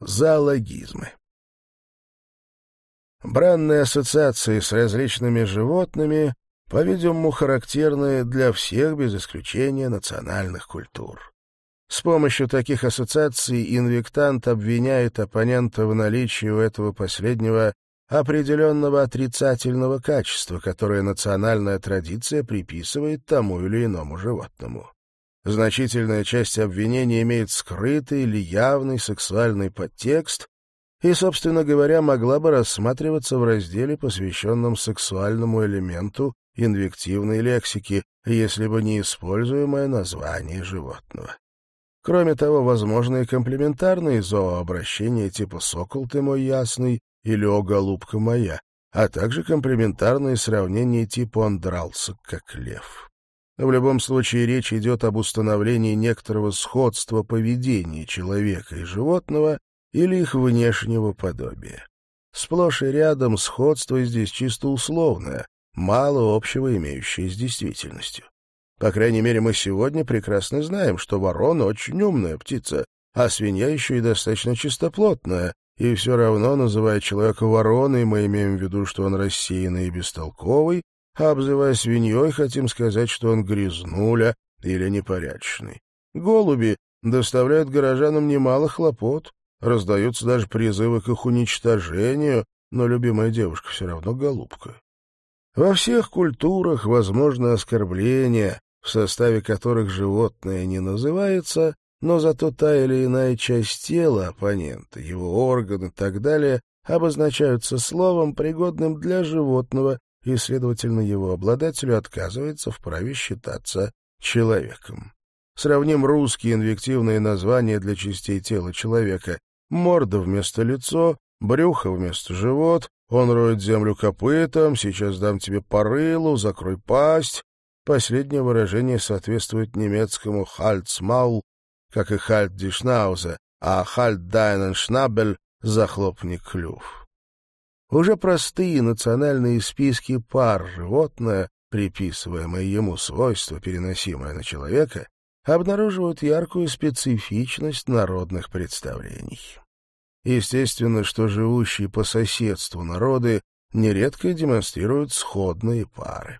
Зоологизмы. Бранные ассоциации с различными животными, по-видимому, характерны для всех без исключения национальных культур. С помощью таких ассоциаций инвектант обвиняет оппонента в наличии у этого последнего определенного отрицательного качества, которое национальная традиция приписывает тому или иному животному. Значительная часть обвинения имеет скрытый или явный сексуальный подтекст и, собственно говоря, могла бы рассматриваться в разделе, посвященном сексуальному элементу инвективной лексики, если бы не используемое название животного. Кроме того, возможны и комплементарные зоообращения типа «сокол ты мой ясный» или «о, голубка моя», а также комплементарные сравнения типа «он дрался, как лев». В любом случае речь идет об установлении некоторого сходства поведения человека и животного или их внешнего подобия. Сплошь и рядом сходство здесь чисто условное, мало общего имеющее с действительностью. По крайней мере, мы сегодня прекрасно знаем, что ворона очень умная птица, а свинья еще и достаточно чистоплотная, и все равно, называя человека вороной, мы имеем в виду, что он рассеянный и бестолковый, обзывая свиньей, хотим сказать, что он грязнуля или непорядочный. Голуби доставляют горожанам немало хлопот, раздаются даже призывы к их уничтожению, но любимая девушка все равно голубка. Во всех культурах возможно оскорбления, в составе которых животное не называется, но зато та или иная часть тела оппонента, его органы и так далее обозначаются словом, пригодным для животного и, следовательно, его обладателю отказывается в праве считаться человеком. Сравним русские инвективные названия для частей тела человека. Морда вместо лицо, брюхо вместо живот, он роет землю копытом, сейчас дам тебе порылу, закрой пасть. Последнее выражение соответствует немецкому «хальцмаул», как и «хальт дишнаузе», а «хальт дайнен шнабель» — «захлопни клюв». Уже простые национальные списки пар животное, приписываемые ему свойства, переносимое на человека, обнаруживают яркую специфичность народных представлений. Естественно, что живущие по соседству народы нередко демонстрируют сходные пары.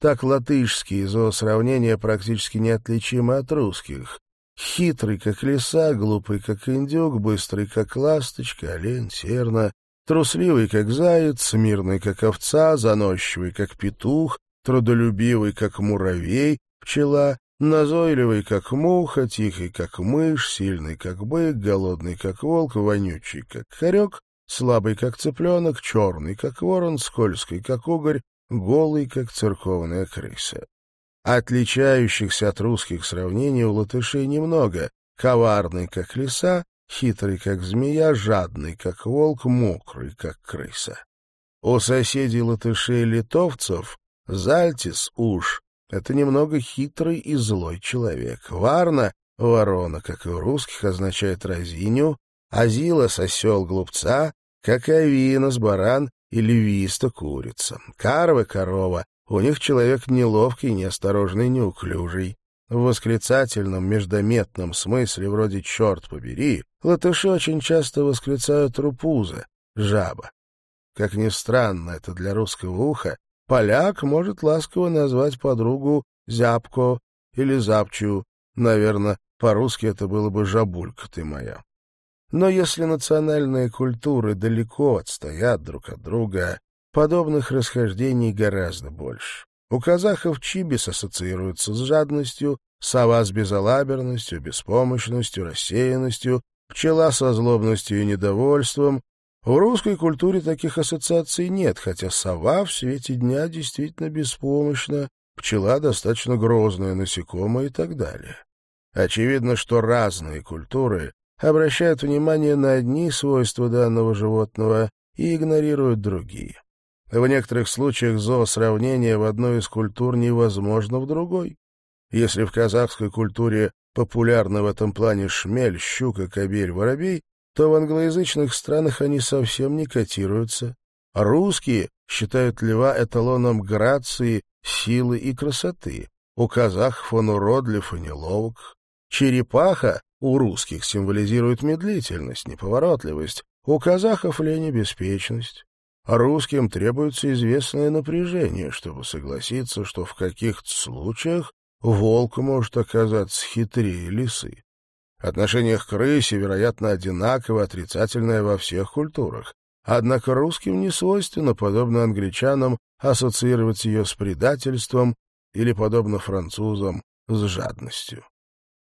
Так латышские зоосравнения практически неотличимы от русских. Хитрый, как лиса, глупый, как индюк, быстрый, как ласточка, олень, серна, Трусливый, как заяц, мирный, как овца, заносчивый, как петух, трудолюбивый, как муравей, пчела, назойливый, как муха, тихий, как мышь, сильный, как бык, голодный, как волк, вонючий, как хорек, слабый, как цыпленок, черный, как ворон, скользкий, как угорь, голый, как церковная крыса. Отличающихся от русских сравнений у латышей немного. Коварный, как лиса, хитрый, как змея, жадный, как волк, мокрый, как крыса. У соседей латышей-литовцев Зальтис уж — это немного хитрый и злой человек. Варна — ворона, как и у русских, означает разиню, Азилос — осел глупца, как Авинос — баран или Виста — курица. Карва — корова, у них человек неловкий, неосторожный, неуклюжий. В восклицательном междометном смысле вроде «черт побери» латыши очень часто восклицают «рупуза» — «жаба». Как ни странно это для русского уха, поляк может ласково назвать подругу «зябко» или «запчу». Наверное, по-русски это было бы «жабулька ты моя». Но если национальные культуры далеко отстоят друг от друга, подобных расхождений гораздо больше. У казахов чибис ассоциируется с жадностью, сова с безалаберностью, беспомощностью, рассеянностью, пчела со злобностью и недовольством. В русской культуре таких ассоциаций нет, хотя сова в свете дня действительно беспомощна, пчела достаточно грозная насекомое и так далее. Очевидно, что разные культуры обращают внимание на одни свойства данного животного и игнорируют другие. В некоторых случаях зоосравнение в одной из культур невозможно в другой. Если в казахской культуре популярны в этом плане шмель, щука, кобель, воробей, то в англоязычных странах они совсем не котируются. русские считают льва эталоном грации, силы и красоты. У казахов он уродлив и неловок. Черепаха у русских символизирует медлительность, неповоротливость, у казахов — лень и беспечность. Русским требуется известное напряжение, чтобы согласиться, что в каких-то случаях волк может оказаться хитрее лисы. Отношение к крысе, вероятно, одинаково отрицательное во всех культурах. Однако русским не свойственно, подобно англичанам, ассоциировать ее с предательством или, подобно французам, с жадностью.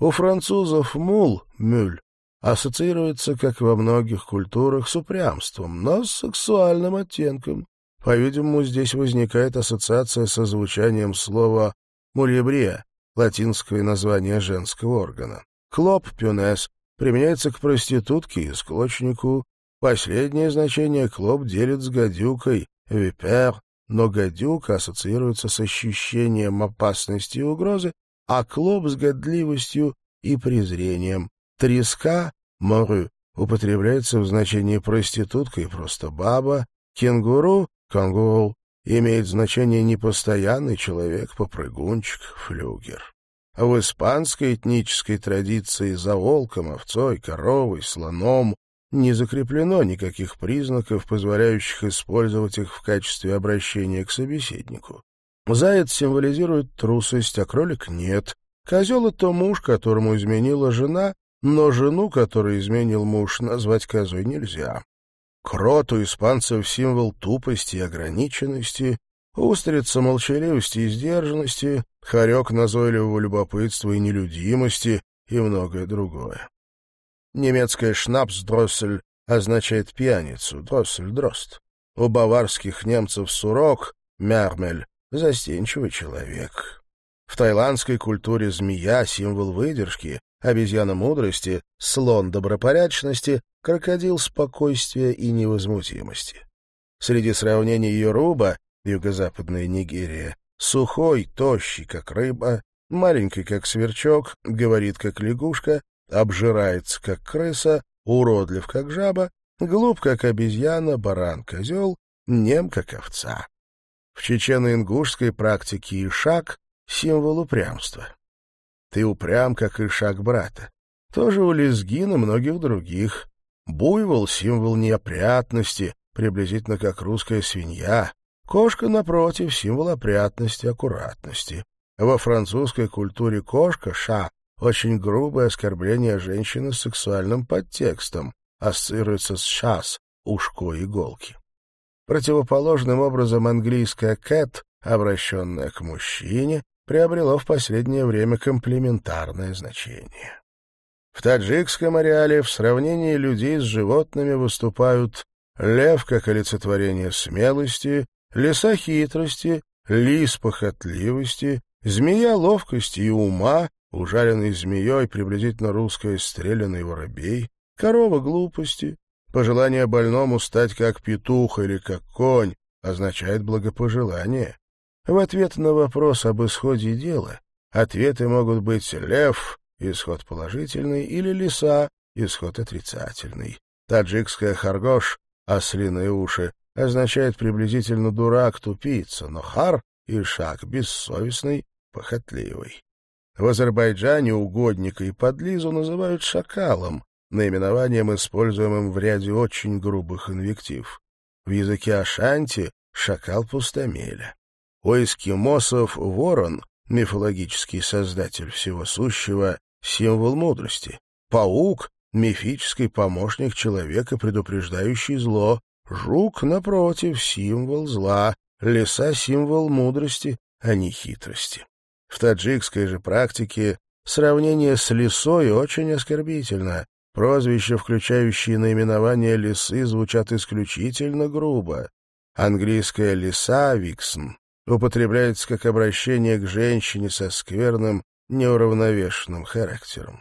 У французов мул, мюль, ассоциируется, как во многих культурах, с упрямством, но с сексуальным оттенком. По-видимому, здесь возникает ассоциация со звучанием слова «мульебрия», латинское название женского органа. Клоп пюнес применяется к проститутке и склочнику. Последнее значение клоп делит с гадюкой, випер, но гадюка ассоциируется с ощущением опасности и угрозы, а клоп с годливостью и презрением. Треска, морю, употребляется в значении проститутка и просто баба, кенгуру, кангул, имеет значение непостоянный человек, попрыгунчик, флюгер. А в испанской этнической традиции за волком, овцой, коровой, слоном не закреплено никаких признаков, позволяющих использовать их в качестве обращения к собеседнику. Заяц символизирует трусость, а кролик — нет. Козел — это муж, которому изменила жена, но жену, которую изменил муж, назвать козой нельзя. Крот у испанцев символ тупости и ограниченности, устрица — молчаливости и сдержанности, хорек — назойливого любопытства и нелюдимости и многое другое. Немецкая «шнапс-дроссель» означает пьяницу, дроссель — дрозд. У баварских немцев сурок, мярмель, застенчивый человек. В таиландской культуре змея — символ выдержки, обезьяна мудрости, слон добропорядочности, крокодил спокойствия и невозмутимости. Среди сравнений Йоруба, юго-западная Нигерия, сухой, тощий, как рыба, маленький, как сверчок, говорит, как лягушка, обжирается, как крыса, уродлив, как жаба, глуп, как обезьяна, баран-козел, нем, как овца. В чечено-ингушской практике ишак — символ упрямства. Ты упрям, как ишак брата. Тоже у лезгин многих других. Буйвол — символ неопрятности, приблизительно как русская свинья. Кошка, напротив, символ опрятности, аккуратности. Во французской культуре кошка, ша, очень грубое оскорбление женщины с сексуальным подтекстом, ассоциируется с шас, ушко иголки. Противоположным образом английское «cat», обращенное к мужчине, приобрело в последнее время комплементарное значение. В таджикском ареале в сравнении людей с животными выступают лев как олицетворение смелости, лиса хитрости, лис похотливости, змея ловкости и ума, ужаленный змеей приблизительно русское стрелянный воробей, корова глупости, пожелание больному стать как петух или как конь означает благопожелание. В ответ на вопрос об исходе дела ответы могут быть «лев» — исход положительный, или «лиса» — исход отрицательный. Таджикская «харгош» — ослиные уши — означает приблизительно «дурак», «тупица», но «хар» и «шаг» — бессовестный, похотливый. В Азербайджане угодника и подлизу называют шакалом, наименованием, используемым в ряде очень грубых инвектив. В языке Ашанти — шакал пустомеля. У эскимосов ворон, мифологический создатель всего сущего, символ мудрости. Паук — мифический помощник человека, предупреждающий зло. Жук, напротив, символ зла. Лиса — символ мудрости, а не хитрости. В таджикской же практике сравнение с лисой очень оскорбительно. Прозвища, включающие наименование лисы, звучат исключительно грубо. Английская лиса — виксн употребляется как обращение к женщине со скверным, неуравновешенным характером.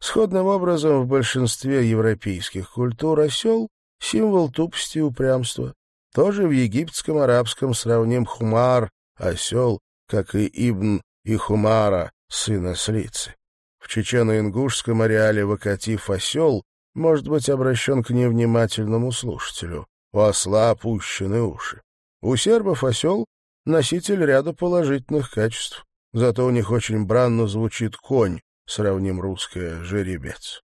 Сходным образом в большинстве европейских культур осел — символ тупости и упрямства. Тоже в египетском арабском сравним хумар — осел, как и ибн и хумара, сына слицы. В чечено-ингушском ареале вокатив осел может быть обращен к невнимательному слушателю. У осла опущены уши. У сербов осел носитель ряда положительных качеств. Зато у них очень бранно звучит конь, сравним русское «жеребец».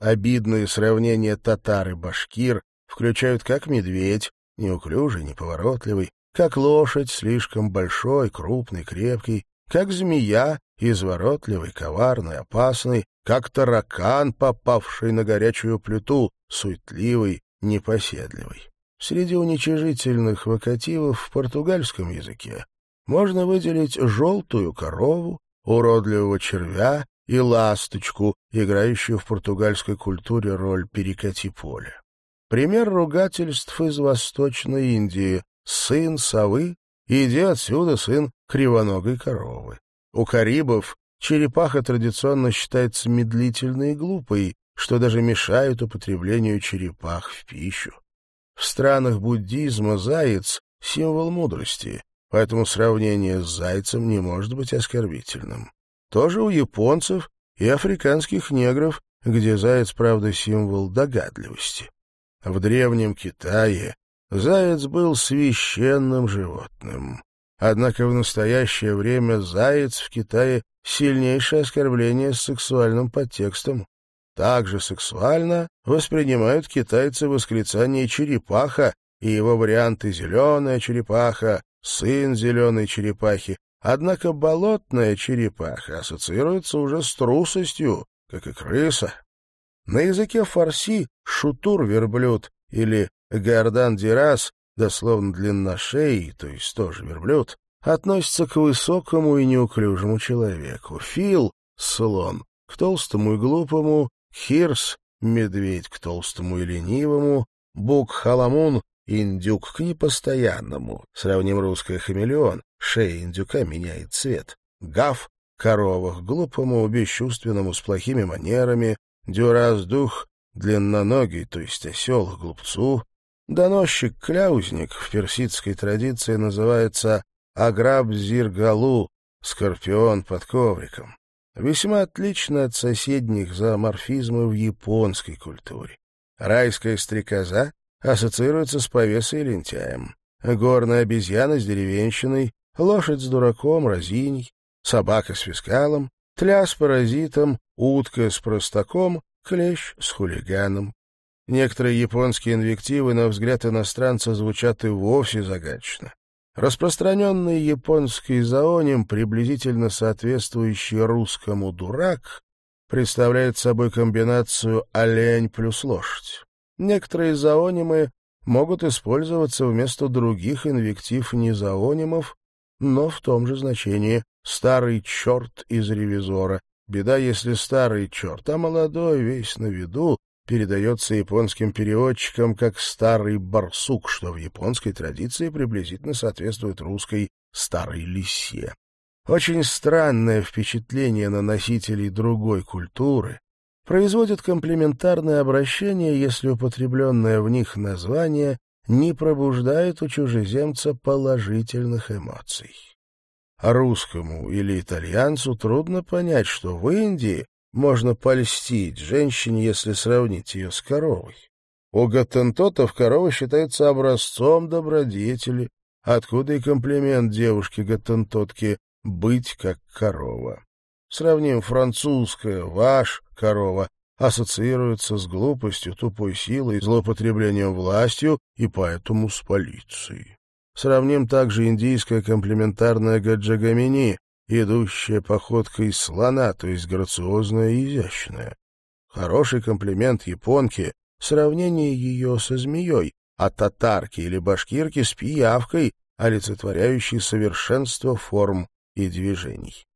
Обидные сравнения татар и башкир включают как медведь, неуклюжий, неповоротливый, как лошадь, слишком большой, крупный, крепкий, как змея, изворотливый, коварный, опасный, как таракан, попавший на горячую плиту, суетливый, непоседливый. Среди уничижительных вокативов в португальском языке можно выделить желтую корову, уродливого червя и ласточку, играющую в португальской культуре роль перекати поля. Пример ругательств из Восточной Индии «сын совы», «иди отсюда, сын кривоногой коровы». У карибов черепаха традиционно считается медлительной и глупой, что даже мешает употреблению черепах в пищу. В странах буддизма заяц — символ мудрости, поэтому сравнение с зайцем не может быть оскорбительным. Тоже у японцев и африканских негров, где заяц, правда, символ догадливости. В Древнем Китае заяц был священным животным. Однако в настоящее время заяц в Китае — сильнейшее оскорбление с сексуальным подтекстом. Также сексуально воспринимают китайцы восклицание «черепаха» и его варианты «зеленая черепаха», «сын зеленой черепахи», Однако болотная черепаха ассоциируется уже с трусостью, как и крыса. На языке фарси шутур-верблюд или гардан-дирас, дословно длинношей, то есть тоже верблюд, относится к высокому и неуклюжему человеку. Фил — слон, к толстому и глупому, хирс — медведь к толстому и ленивому, бук-халамун — индюк к непостоянному. Сравним русское хамелеон, шея индюка меняет цвет. Гав — корова к глупому, бесчувственному, с плохими манерами, дюраз-дух длинноногий, то есть осел, глупцу. Доносчик-кляузник в персидской традиции называется аграб-зиргалу, скорпион под ковриком. Весьма отлично от соседних зооморфизмов в японской культуре. Райская стрекоза ассоциируется с повесой и лентяем. Горная обезьяна с деревенщиной, лошадь с дураком, разиней, собака с фискалом, тля с паразитом, утка с простаком, клещ с хулиганом. Некоторые японские инвективы, на взгляд иностранца, звучат и вовсе загадочно. Распространенный японский зооним, приблизительно соответствующий русскому «дурак», представляет собой комбинацию «олень» плюс «лошадь». Некоторые зоонимы могут использоваться вместо других инвектив незоонимов, но в том же значении «старый черт из ревизора», Беда, если старый черт, а молодой, весь на виду, передается японским переводчикам как «старый барсук», что в японской традиции приблизительно соответствует русской «старой лисе». Очень странное впечатление на носителей другой культуры производит комплементарное обращение, если употребленное в них название не пробуждает у чужеземца положительных эмоций. А русскому или итальянцу трудно понять, что в Индии можно польстить женщине, если сравнить ее с коровой. У гаттентотов корова считается образцом добродетели, откуда и комплимент девушке-гаттентотке «быть как корова». Сравним французское «ваш корова» ассоциируется с глупостью, тупой силой, злоупотреблением властью и поэтому с полицией. Сравним также индийское комплементарное гаджагамини, идущее походкой слона, то есть грациозное и изящное. Хороший комплимент японке — сравнение ее со змеей, а татарки или башкирки с пиявкой, олицетворяющей совершенство форм и движений.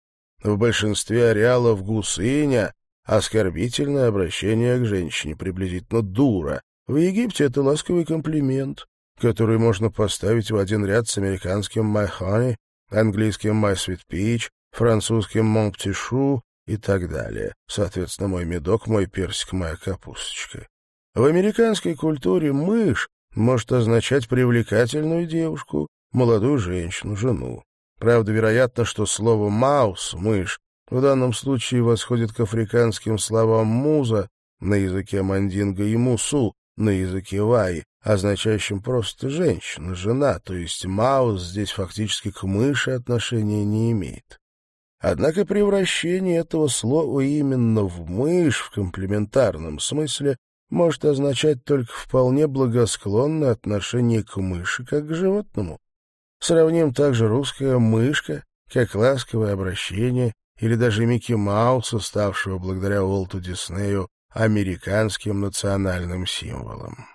В большинстве ареалов гусыня — оскорбительное обращение к женщине, приблизительно дура. В Египте это ласковый комплимент который можно поставить в один ряд с американским «My Honey», английским «My Sweet Peach», французским «Mon Petit Chou» и так далее. Соответственно, мой медок, мой персик, моя капусточка. В американской культуре мышь может означать привлекательную девушку, молодую женщину, жену. Правда, вероятно, что слово «маус» — «мышь» в данном случае восходит к африканским словам «муза» на языке мандинга и «мусу» на языке вай, означающим просто «женщина», «жена», то есть Маус здесь фактически к мыши отношения не имеет. Однако превращение этого слова именно в мышь в комплементарном смысле может означать только вполне благосклонное отношение к мыши как к животному. Сравним также русское «мышка» как ласковое обращение или даже Микки Мауса, ставшего благодаря Уолту Диснею американским национальным символом.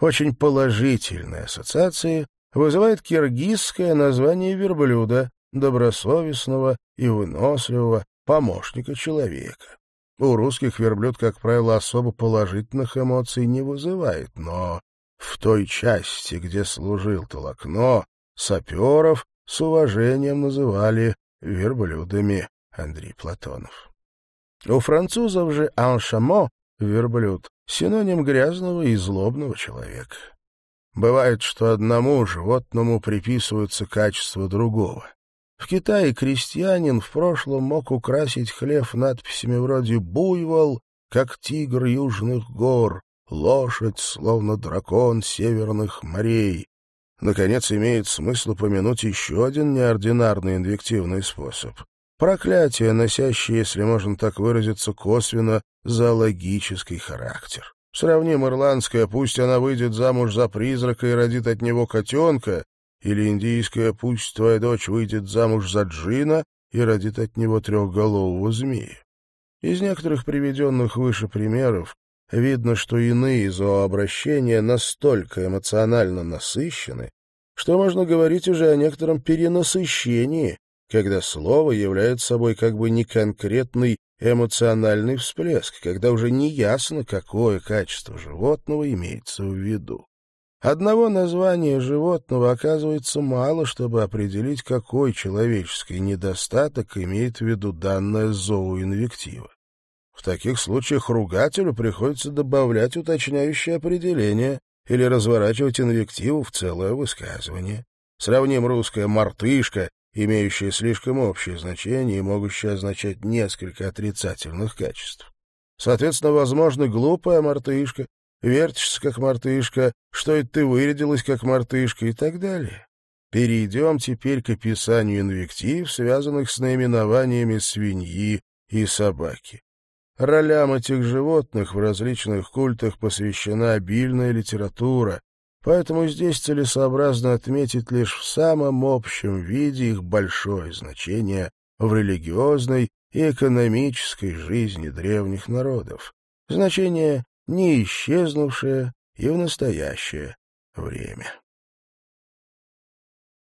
Очень положительные ассоциации вызывает киргизское название верблюда, добросовестного и выносливого помощника человека. У русских верблюд, как правило, особо положительных эмоций не вызывает, но в той части, где служил Толокно, саперов с уважением называли верблюдами Андрей Платонов. У французов же «аншамо» — верблюд — синоним грязного и злобного человека. Бывает, что одному животному приписываются качества другого. В Китае крестьянин в прошлом мог украсить хлев надписями вроде «Буйвол», как тигр южных гор, лошадь, словно дракон северных морей. Наконец, имеет смысл упомянуть еще один неординарный инвективный способ. Проклятие, носящее, если можно так выразиться, косвенно зоологический характер. Сравним ирландское «пусть она выйдет замуж за призрака и родит от него котенка» или индийское «пусть твоя дочь выйдет замуж за джина и родит от него трехголового змея». Из некоторых приведенных выше примеров видно, что иные зоообращения настолько эмоционально насыщены, что можно говорить уже о некотором перенасыщении, когда слово является собой как бы не конкретный эмоциональный всплеск, когда уже не ясно, какое качество животного имеется в виду. Одного названия животного оказывается мало, чтобы определить, какой человеческий недостаток имеет в виду данная зооинвектива. В таких случаях ругателю приходится добавлять уточняющее определение или разворачивать инвективу в целое высказывание. Сравним русское «мартышка» имеющее слишком общее значение и могущее означать несколько отрицательных качеств. Соответственно, возможно, глупая мартышка, вертишься как мартышка, что это ты вырядилась как мартышка и так далее. Перейдем теперь к описанию инвектив, связанных с наименованиями свиньи и собаки. Ролям этих животных в различных культах посвящена обильная литература, Поэтому здесь целесообразно отметить лишь в самом общем виде их большое значение в религиозной и экономической жизни древних народов. Значение не исчезнувшее и в настоящее время.